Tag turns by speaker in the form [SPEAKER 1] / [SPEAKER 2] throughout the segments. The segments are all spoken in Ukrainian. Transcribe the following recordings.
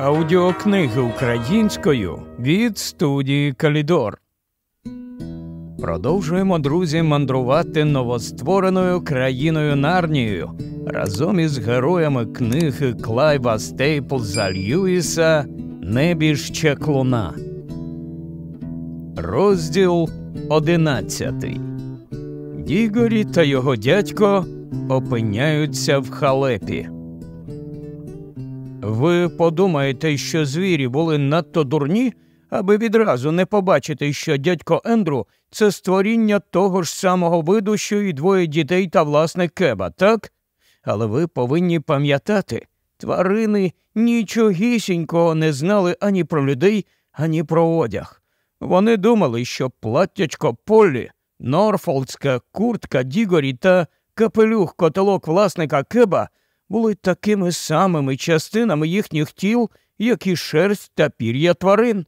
[SPEAKER 1] Аудіокниги українською від студії Калідор. Продовжуємо, друзі, мандрувати новоствореною країною Нарнією разом із героями книги Клайва Стейплза Льюіса Небіж Клуна. Розділ одинадцятий. Дігорі та його дядько опиняються в халепі. Ви подумаєте, що звірі були надто дурні, аби відразу не побачити, що дядько Ендру це створіння того ж самого виду, що і двоє дітей та власне кеба, так? Але ви повинні пам'ятати, тварини нічогісінького не знали ані про людей, ані про одяг. Вони думали, що платтячко Поллі, Норфолдська куртка Дігорі та капелюх котелок власника кеба були такими самими частинами їхніх тіл, як і шерсть та пір'я тварин.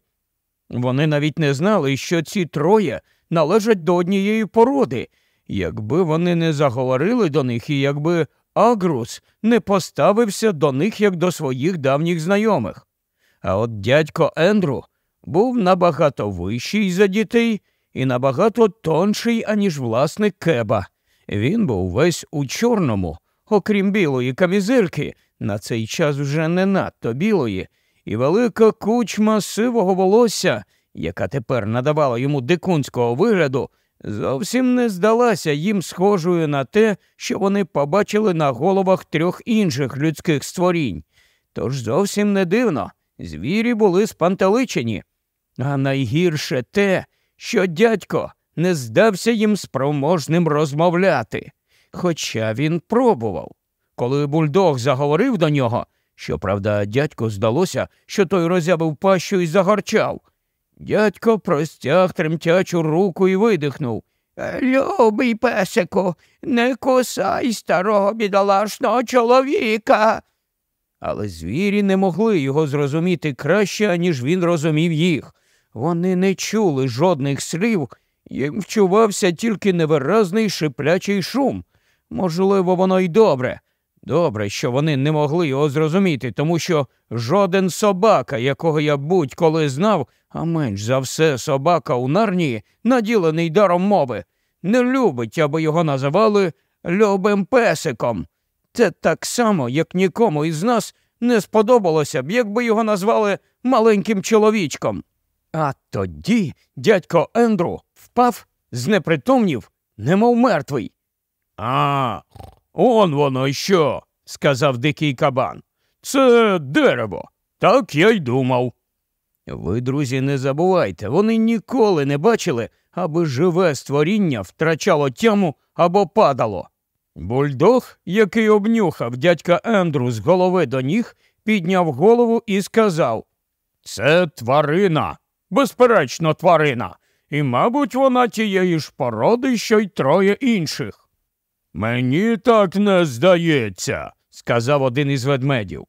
[SPEAKER 1] Вони навіть не знали, що ці троє належать до однієї породи, якби вони не заговорили до них і якби Агрус не поставився до них як до своїх давніх знайомих. А от дядько Ендру був набагато вищий за дітей і набагато тонший, аніж власник кеба. Він був весь у чорному, окрім білої камізельки, на цей час вже не надто білої, і велика кучма сивого волосся, яка тепер надавала йому дикунського вигляду, зовсім не здалася їм схожою на те, що вони побачили на головах трьох інших людських створінь. Тож зовсім не дивно, звірі були спантеличені. А найгірше те, що дядько не здався їм спроможним розмовляти хоча він пробував. Коли бульдог заговорив до нього, щоправда, дядько здалося, що той роззявив пащу і загорчав. Дядько простяг тремтячу руку і видихнув. Любий песику, не кусай старого бідолашного чоловіка. Але звірі не могли його зрозуміти краще, ніж він розумів їх. Вони не чули жодних слів, їм вчувався тільки невиразний шиплячий шум. Можливо, воно й добре. Добре, що вони не могли його зрозуміти, тому що жоден собака, якого я будь-коли знав, а менш за все собака у нарнії, наділений даром мови, не любить, аби його називали любим песиком. Це так само, як нікому із нас не сподобалося б, якби його назвали маленьким чоловічком. А тоді дядько Ендру впав, знепритомнів, немов мертвий. А, он воно що, сказав дикий кабан. Це дерево. Так я й думав. Ви, друзі, не забувайте, вони ніколи не бачили, аби живе створіння втрачало тяму або падало. Бульдог, який обнюхав дядька Ендру з голови до ніг, підняв голову і сказав Це тварина, безперечно, тварина, і, мабуть, вона тієї ж породи, що й троє інших. Мені так не здається, сказав один із ведмедів.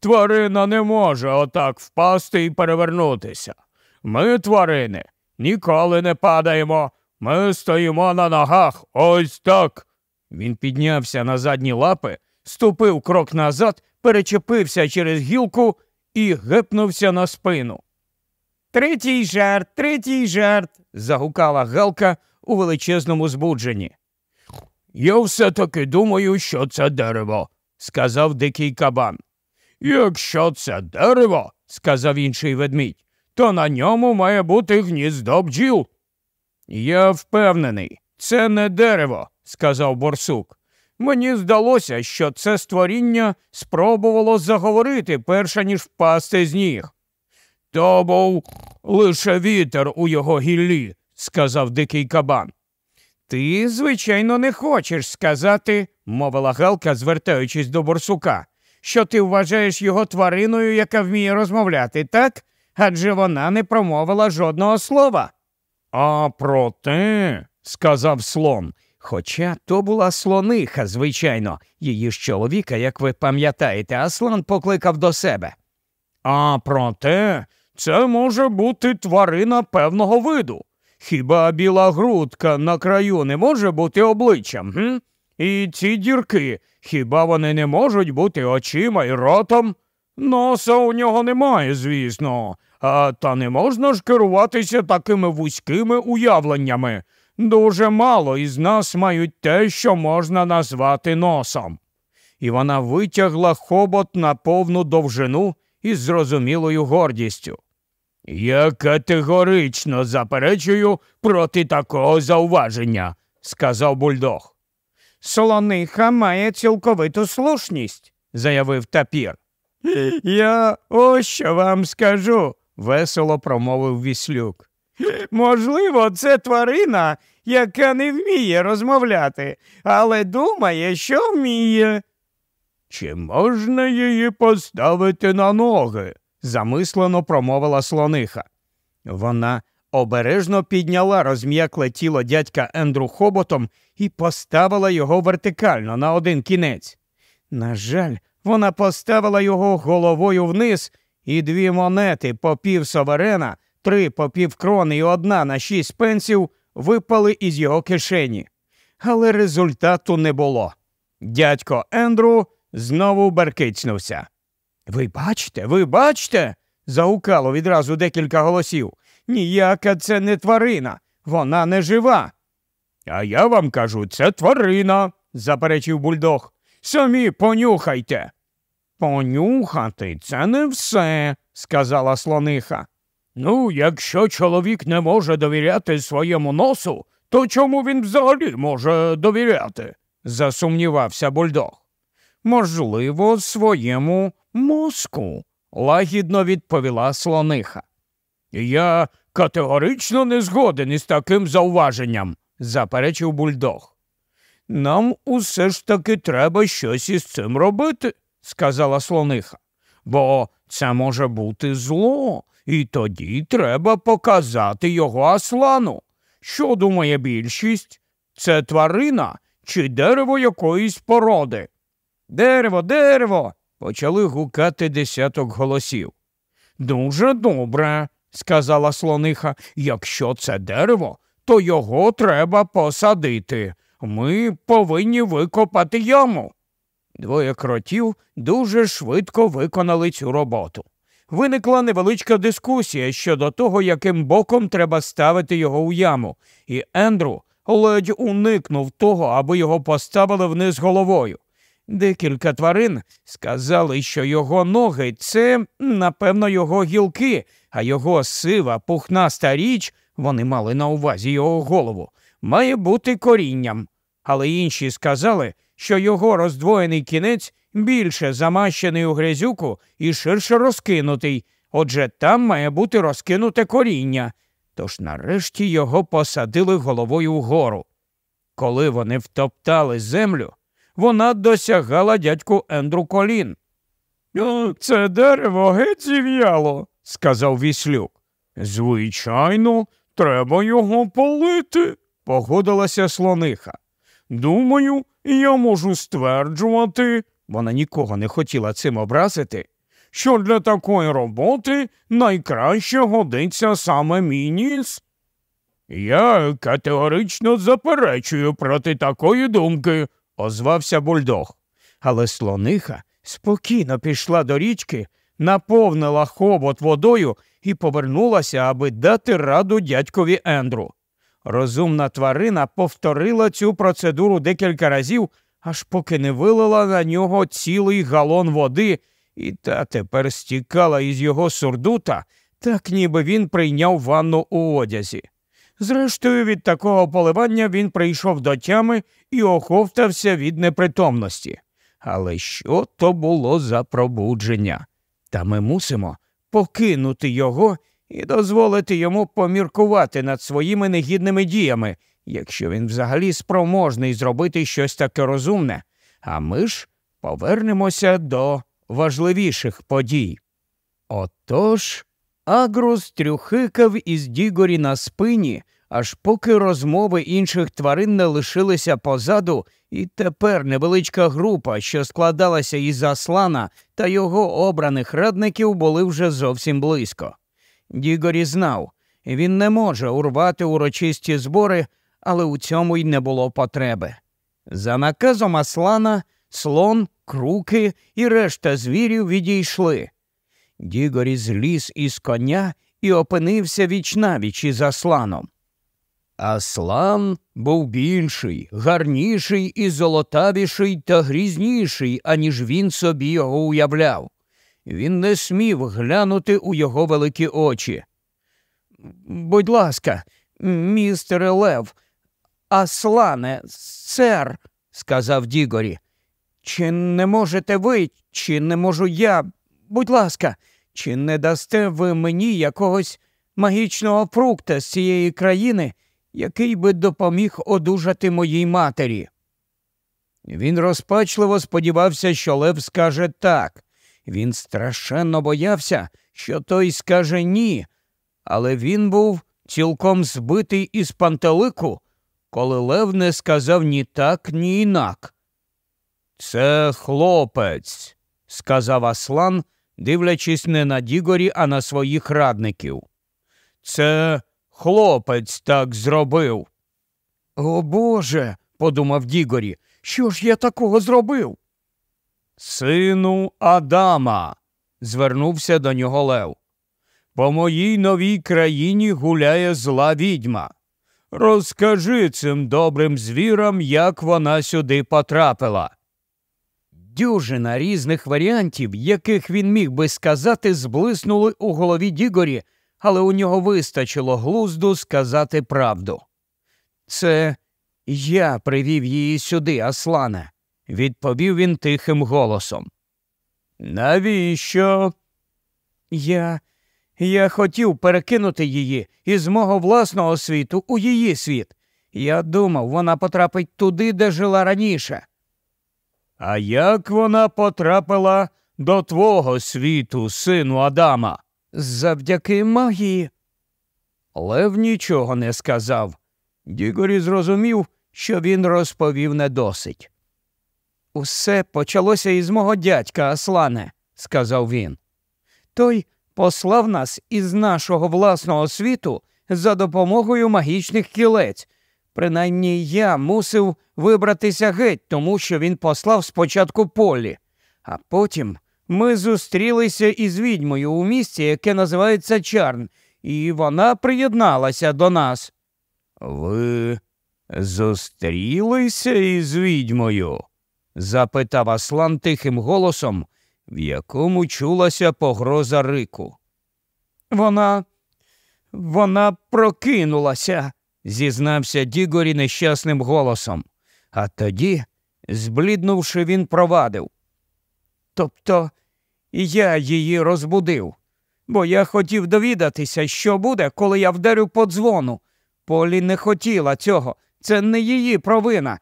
[SPEAKER 1] Тварина не може отак впасти і перевернутися. Ми, тварини, ніколи не падаємо. Ми стоїмо на ногах ось так. Він піднявся на задні лапи, ступив крок назад, перечепився через гілку і гепнувся на спину. Третій жарт, третій жарт. загукала Галка у величезному збудженні. Я все таки думаю, що це дерево, сказав дикий кабан. Якщо це дерево, сказав інший ведмідь, то на ньому має бути гніздо бджіл. Я впевнений, це не дерево, сказав борсук. Мені здалося, що це створіння спробувало заговорити, перше ніж впасти з ніг. То був лише вітер у його гіллі, сказав дикий кабан. Ти, звичайно, не хочеш сказати, мовила Галка, звертаючись до борсука, що ти вважаєш його твариною, яка вміє розмовляти, так? Адже вона не промовила жодного слова. А проте, сказав слон, хоча то була слониха, звичайно, її ж чоловіка, як ви пам'ятаєте, а слон покликав до себе. А проте, це може бути тварина певного виду. Хіба біла грудка на краю не може бути обличчям? М? І ці дірки, хіба вони не можуть бути очима і ротом? Носа у нього немає, звісно, а та не можна ж керуватися такими вузькими уявленнями. Дуже мало із нас мають те, що можна назвати носом. І вона витягла хобот на повну довжину із зрозумілою гордістю. Я категорично заперечую проти такого зауваження, сказав бульдог. Слониха має цілковиту слушність, заявив тапір. Я ось що вам скажу, весело промовив віслюк. Можливо, це тварина, яка не вміє розмовляти, але думає, що вміє. Чи можна її поставити на ноги? Замислено промовила слониха. Вона обережно підняла розм'якле тіло дядька Ендру хоботом і поставила його вертикально на один кінець. На жаль, вона поставила його головою вниз, і дві монети по пів соверена, три по пів крони і одна на шість пенсів випали із його кишені. Але результату не було. Дядько Ендру знову беркицнувся. Ви бачите, ви бачите? загукало відразу декілька голосів. Ніяка це не тварина, вона не жива. А я вам кажу, це тварина, заперечив бульдог. Самі понюхайте. Понюхати це не все, сказала слониха. Ну, якщо чоловік не може довіряти своєму носу, то чому він взагалі може довіряти? засумнівався бульдог. Можливо, своєму мозку, лагідно відповіла слониха. Я категорично не згоден із таким зауваженням, заперечив бульдог. Нам усе ж таки треба щось із цим робити, сказала слониха, бо це може бути зло, і тоді треба показати його аслану. Що думає більшість? Це тварина чи дерево якоїсь породи? Дерево, дерево. почали гукати десяток голосів. Дуже добре, сказала слониха. Якщо це дерево, то його треба посадити. Ми повинні викопати яму. Двоє кротів дуже швидко виконали цю роботу. Виникла невеличка дискусія щодо того, яким боком треба ставити його у яму, і Ендру ледь уникнув того, аби його поставили вниз головою. Декілька тварин сказали, що його ноги це, напевно, його гілки, а його сива, пухнаста річ, вони мали на увазі його голову, має бути корінням. Але інші сказали, що його роздвоєний кінець більше замащений у грязюку і ширше розкинутий, отже, там має бути розкинуте коріння. Тож нарешті його посадили головою вгору. Коли вони втоптали землю, вона досягала дядьку Ендру колін. Це дерево геть зів'яло, сказав віслюк. Звичайно, треба його полити, погодилася слониха. Думаю, я можу стверджувати, вона нікого не хотіла цим образити, що для такої роботи найкраще годиться саме мій ніс. Я категорично заперечую проти такої думки, озвався бульдог. Але слониха спокійно пішла до річки, наповнила хобот водою і повернулася, аби дати раду дядькові Ендру. Розумна тварина повторила цю процедуру декілька разів, аж поки не вилила на нього цілий галон води, і та тепер стікала із його сурдута, так ніби він прийняв ванну у одязі. Зрештою, від такого поливання він прийшов до тями і оховтався від непритомності. Але що то було за пробудження? Та ми мусимо покинути його і дозволити йому поміркувати над своїми негідними діями, якщо він взагалі спроможний зробити щось таке розумне, а ми ж повернемося до важливіших подій. Отож, Агрус трюхикав із Дігорі на спині, аж поки розмови інших тварин не лишилися позаду, і тепер невеличка група, що складалася із Аслана та його обраних радників, були вже зовсім близько. Дігорі знав, він не може урвати урочисті збори, але у цьому й не було потреби. За наказом Аслана слон, круки і решта звірів відійшли, Дігорі зліз із коня і опинився вічнавіч із Асланом. Аслан був більший, гарніший і золотавіший та грізніший, аніж він собі його уявляв. Він не смів глянути у його великі очі. Будь ласка, містере Лев, Аслане, сер, сказав Дігорі, чи не можете ви, чи не можу я, будь ласка, чи не дасте ви мені якогось магічного фрукта з цієї країни, який би допоміг одужати моїй матері? Він розпачливо сподівався, що Лев скаже так. Він страшенно боявся, що той скаже ні, але він був цілком збитий із пантелику, коли Лев не сказав ні так, ні інак. Це хлопець, сказав Аслан, дивлячись не на Дігорі, а на своїх радників. Це хлопець так зробив. О Боже, подумав Дігорі, що ж я такого зробив? Сину Адама, звернувся до нього Лев. По моїй новій країні гуляє зла відьма. Розкажи цим добрим звірам, як вона сюди потрапила. Дюжина різних варіантів, яких він міг би сказати, зблиснули у голові Дігорі, але у нього вистачило глузду сказати правду. Це я привів її сюди, Аслане, відповів він тихим голосом. Навіщо? Я я хотів перекинути її із мого власного світу у її світ. Я думав, вона потрапить туди, де жила раніше. А як вона потрапила до твого світу, сину Адама? Завдяки магії. Лев нічого не сказав. Дігорі зрозумів, що він розповів не досить. Усе почалося із мого дядька Аслане, сказав він. Той послав нас із нашого власного світу за допомогою магічних кілець. Принаймні я мусив вибратися геть, тому що він послав спочатку полі, а потім ми зустрілися із відьмою у місті, яке називається Чарн, і вона приєдналася до нас. Ви зустрілися із відьмою? запитав Аслан тихим голосом, в якому чулася погроза рику. Вона, вона прокинулася, зізнався Дігорі нещасним голосом, а тоді, збліднувши, він провадив. Тобто я її розбудив, бо я хотів довідатися, що буде, коли я вдарю по дзвону. Полі не хотіла цього, це не її провина.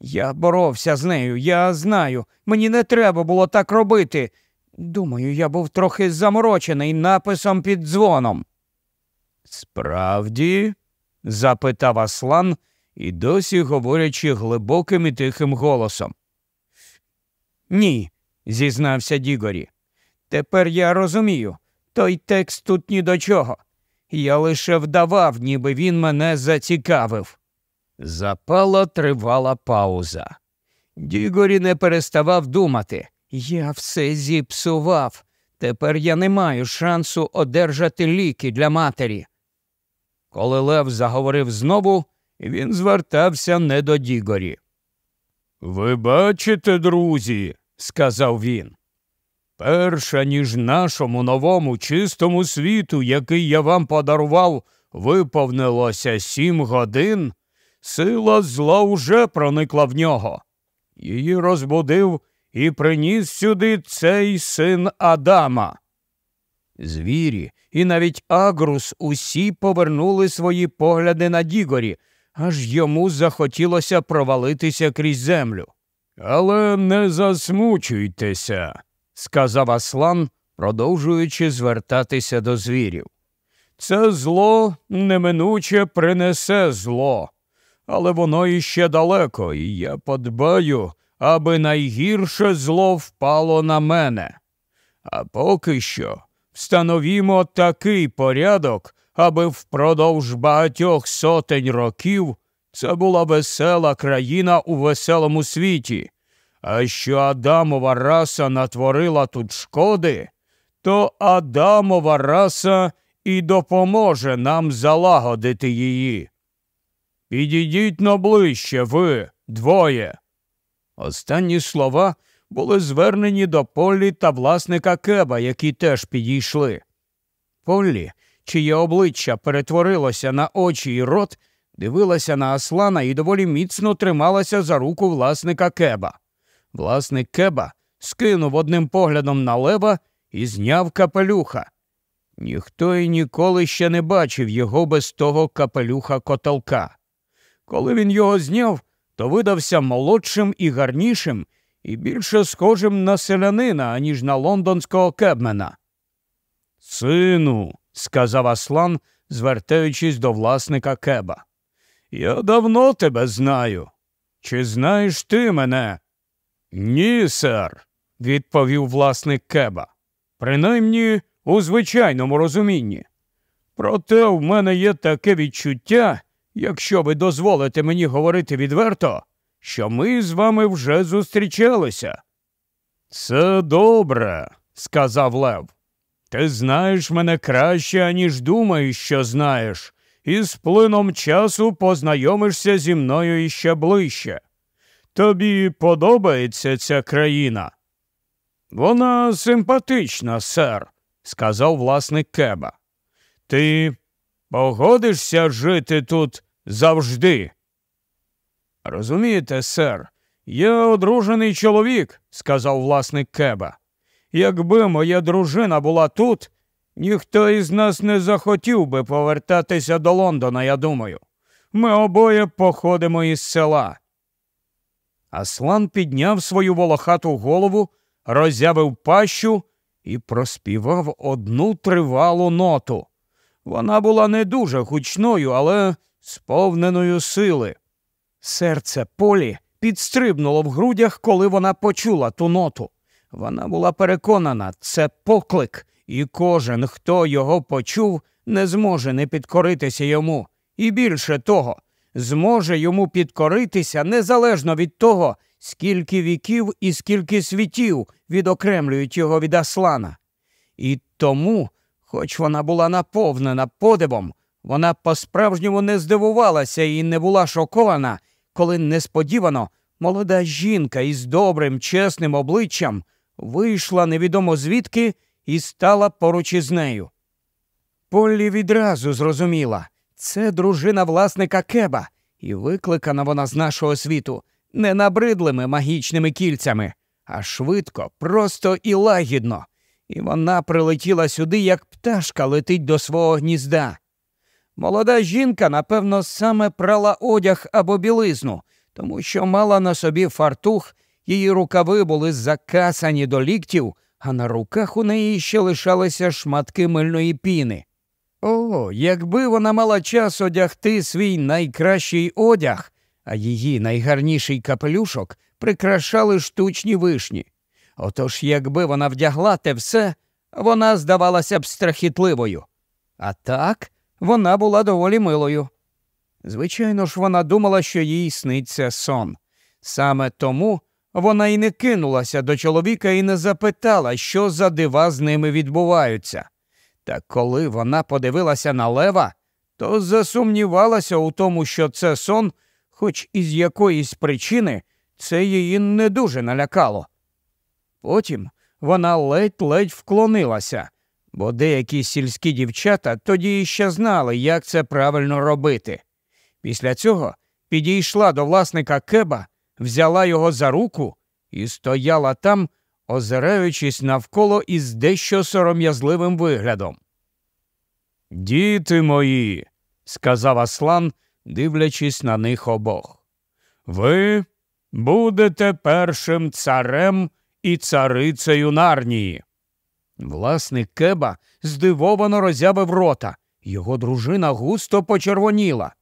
[SPEAKER 1] Я боровся з нею, я знаю, мені не треба було так робити. Думаю, я був трохи заморочений написом під дзвоном. Справді? запитав Аслан, і досі говорячи глибоким і тихим голосом. Ні, зізнався Дігорі. Тепер я розумію, той текст тут ні до чого. Я лише вдавав, ніби він мене зацікавив. Запала тривала пауза. Дігорі не переставав думати. Я все зіпсував. Тепер я не маю шансу одержати ліки для матері. Коли Лев заговорив знову, він звертався не до Дігорі. Ви бачите, друзі, сказав він. Перша ніж нашому новому чистому світу, який я вам подарував, виповнилося сім годин, сила зла уже проникла в нього. Її розбудив і приніс сюди цей син Адама. Звірі і навіть Агрус усі повернули свої погляди на Дігорі, аж йому захотілося провалитися крізь землю. Але не засмучуйтеся, сказав Аслан, продовжуючи звертатися до звірів. Це зло неминуче принесе зло, але воно іще далеко, і я подбаю, аби найгірше зло впало на мене. А поки що встановімо такий порядок, аби впродовж багатьох сотень років це була весела країна у веселому світі, а що Адамова раса натворила тут шкоди, то Адамова раса і допоможе нам залагодити її. Підійдіть но ближче, ви двоє. Останні слова були звернені до Поллі та власника кеба, які теж підійшли. Поллі, чиє обличчя перетворилося на очі й рот, дивилася на Аслана і доволі міцно трималася за руку власника кеба. Власник кеба скинув одним поглядом на лева і зняв капелюха. Ніхто і ніколи ще не бачив його без того капелюха котелка. Коли він його зняв, то видався молодшим і гарнішим, і більше схожим на селянина, аніж на лондонського кебмена. Сину, сказав Аслан, звертаючись до власника кеба, я давно тебе знаю. Чи знаєш ти мене? Ні, сер, відповів власник кеба. Принаймні у звичайному розумінні. Проте в мене є таке відчуття, якщо ви дозволите мені говорити відверто, що ми з вами вже зустрічалися. Це добре, сказав Лев. Ти знаєш мене краще, аніж думаєш, що знаєш, і з плином часу познайомишся зі мною іще ближче. Тобі подобається ця країна? Вона симпатична, сер, сказав власник кеба. Ти погодишся жити тут завжди? Розумієте, сер, я одружений чоловік, сказав власник кеба. Якби моя дружина була тут, ніхто із нас не захотів би повертатися до Лондона, я думаю. Ми обоє походимо із села. Аслан підняв свою волохату голову, роззявив пащу і проспівав одну тривалу ноту. Вона була не дуже гучною, але сповненою сили. Серце Полі підстрибнуло в грудях, коли вона почула ту ноту. Вона була переконана, це поклик, і кожен, хто його почув, не зможе не підкоритися йому. І більше того, зможе йому підкоритися незалежно від того, скільки віків і скільки світів відокремлюють його від Аслана. І тому, хоч вона була наповнена подивом, вона по-справжньому не здивувалася і не була шокована, коли несподівано молода жінка із добрим, чесним обличчям вийшла невідомо звідки і стала поруч із нею. Поллі відразу зрозуміла це дружина власника кеба, і викликана вона з нашого світу не набридлими магічними кільцями, а швидко, просто і лагідно. І вона прилетіла сюди, як пташка летить до свого гнізда. Молода жінка, напевно, саме прала одяг або білизну, тому що мала на собі фартух, її рукави були закасані до ліктів, а на руках у неї ще лишалися шматки мильної піни. О, якби вона мала час одягти свій найкращий одяг, а її найгарніший капелюшок прикрашали штучні вишні. Отож, якби вона вдягла те все, вона здавалася б страхітливою. А так вона була доволі милою. Звичайно ж, вона думала, що їй сниться сон. Саме тому вона й не кинулася до чоловіка і не запитала, що за дива з ними відбуваються. Та коли вона подивилася на лева, то засумнівалася у тому, що це сон, хоч із якоїсь причини це її не дуже налякало. Потім вона ледь-ледь вклонилася, бо деякі сільські дівчата тоді ще знали, як це правильно робити. Після цього підійшла до власника кеба, взяла його за руку і стояла там, озираючись навколо із дещо сором'язливим виглядом. Діти мої, сказав Аслан, дивлячись на них обох, ви будете першим царем і царицею Нарнії. Власник кеба здивовано роззявив рота. Його дружина густо почервоніла.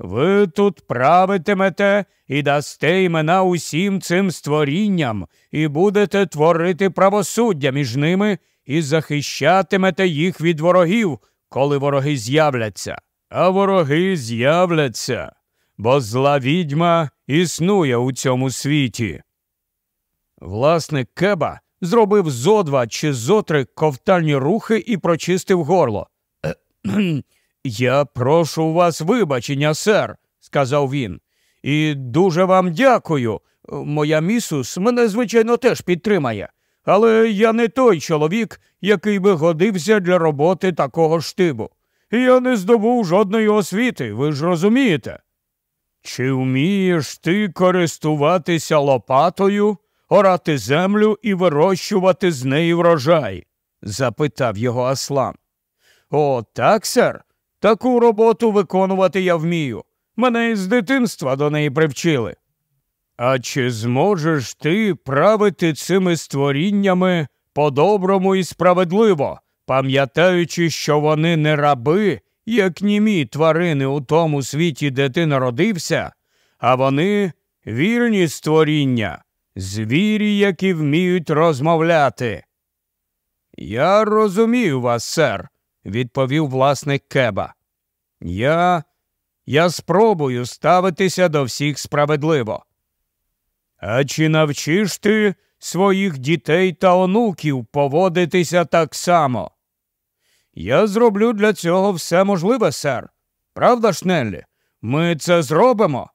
[SPEAKER 1] Ви тут правитимете і дасте імена усім цим створінням, і будете творити правосуддя між ними і захищатимете їх від ворогів, коли вороги з'являться. А вороги з'являться, бо зла відьма існує у цьому світі. Власник кеба зробив зо два чи зо три ковтальні рухи і прочистив горло. Я прошу вас вибачення, сер, сказав він. І дуже вам дякую. Моя місус мене, звичайно, теж підтримає. Але я не той чоловік, який би годився для роботи такого штибу. Я не здобув жодної освіти, ви ж розумієте? Чи вмієш ти користуватися лопатою, орати землю і вирощувати з неї врожай? запитав його Аслан. О, так, сер. Таку роботу виконувати я вмію. Мене із дитинства до неї привчили. А чи зможеш ти правити цими створіннями по-доброму і справедливо, пам'ятаючи, що вони не раби, як німі тварини у тому світі, де ти народився, а вони вільні створіння, звірі, які вміють розмовляти? Я розумію вас, сер, відповів власник Кеба. Я я спробую ставитися до всіх справедливо. А чи навчиш ти своїх дітей та онуків поводитися так само? Я зроблю для цього все можливе, сер. Правда ж, Неллі? Ми це зробимо.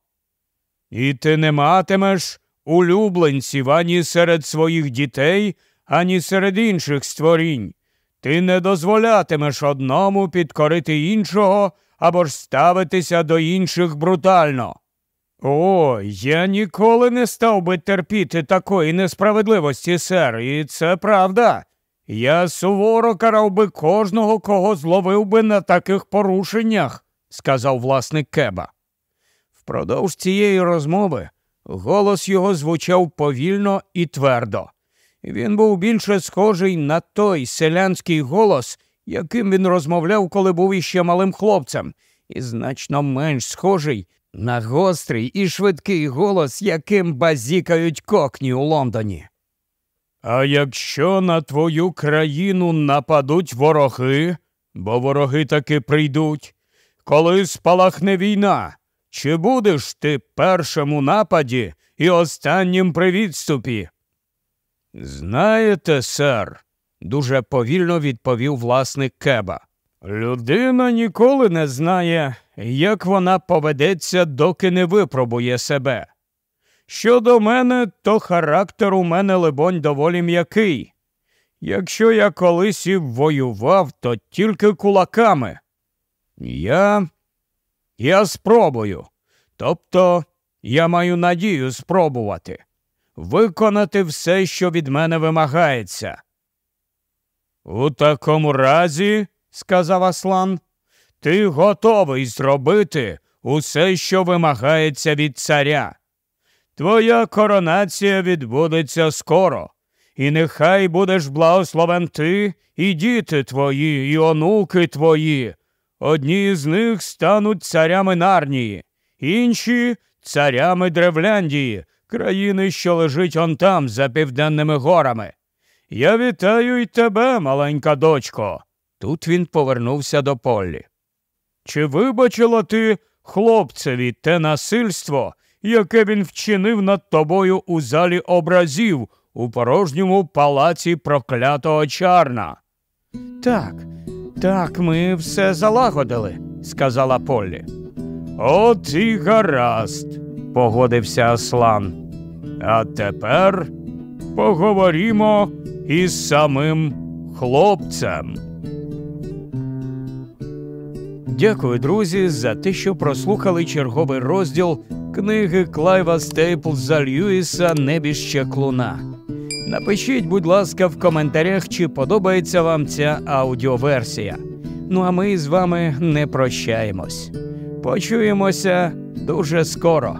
[SPEAKER 1] І ти не матимеш улюбленців ані серед своїх дітей, ані серед інших створінь. Ти не дозволятимеш одному підкорити іншого або ж ставитися до інших брутально. О, я ніколи не став би терпіти такої несправедливості, сер, і це правда. Я суворо карав би кожного, кого зловив би на таких порушеннях, сказав власник Кеба. Впродовж цієї розмови голос його звучав повільно і твердо. Він був більше схожий на той селянський голос, яким він розмовляв, коли був іще малим хлопцем, і значно менш схожий на гострий і швидкий голос, яким базікають кокні у Лондоні. А якщо на твою країну нападуть вороги, бо вороги таки прийдуть, коли спалахне війна, чи будеш ти першим у нападі і останнім при відступі? Знаєте, сер, дуже повільно відповів власник Кеба. Людина ніколи не знає, як вона поведеться, доки не випробує себе. Щодо мене, то характер у мене, либонь, доволі м'який. Якщо я колись і воював, то тільки кулаками. Я Я спробую. Тобто я маю надію спробувати виконати все, що від мене вимагається. У такому разі, сказав Аслан, ти готовий зробити усе, що вимагається від царя. Твоя коронація відбудеться скоро, і нехай будеш благословен ти і діти твої, і онуки твої. Одні з них стануть царями Нарнії, інші царями Древляндії, країни, що лежить он там, за південними горами. Я вітаю й тебе, маленька дочко. Тут він повернувся до Поллі. Чи вибачила ти хлопцеві те насильство, яке він вчинив над тобою у залі образів у порожньому палаці проклятого чарна? Так, так, ми все залагодили, сказала Поллі. От і гаразд, погодився Аслан. А тепер поговоримо із самим хлопцем. Дякую, друзі, за те, що прослухали черговий розділ книги Клайва Стейплза Льюіса Небіще клуна. Напишіть, будь ласка, в коментарях, чи подобається вам ця аудіоверсія. Ну а ми з вами не прощаємось. Почуємося дуже скоро,